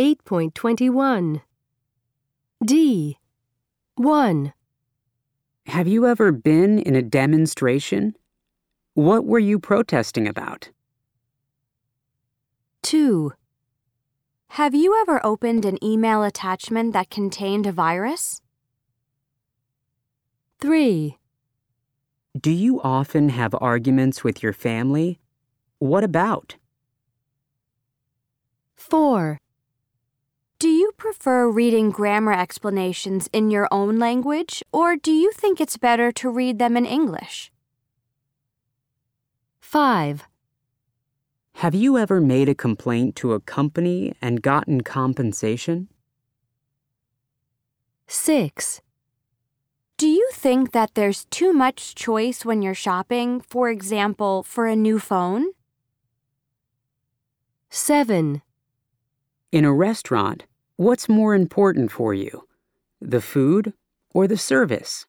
8.21. D. 1. Have you ever been in a demonstration? What were you protesting about? 2. Have you ever opened an email attachment that contained a virus? 3. Do you often have arguments with your family? What about? 4. Do you prefer reading grammar explanations in your own language, or do you think it's better to read them in English? 5. Have you ever made a complaint to a company and gotten compensation? 6. Do you think that there's too much choice when you're shopping, for example, for a new phone? 7. In a restaurant, what's more important for you? The food or the service?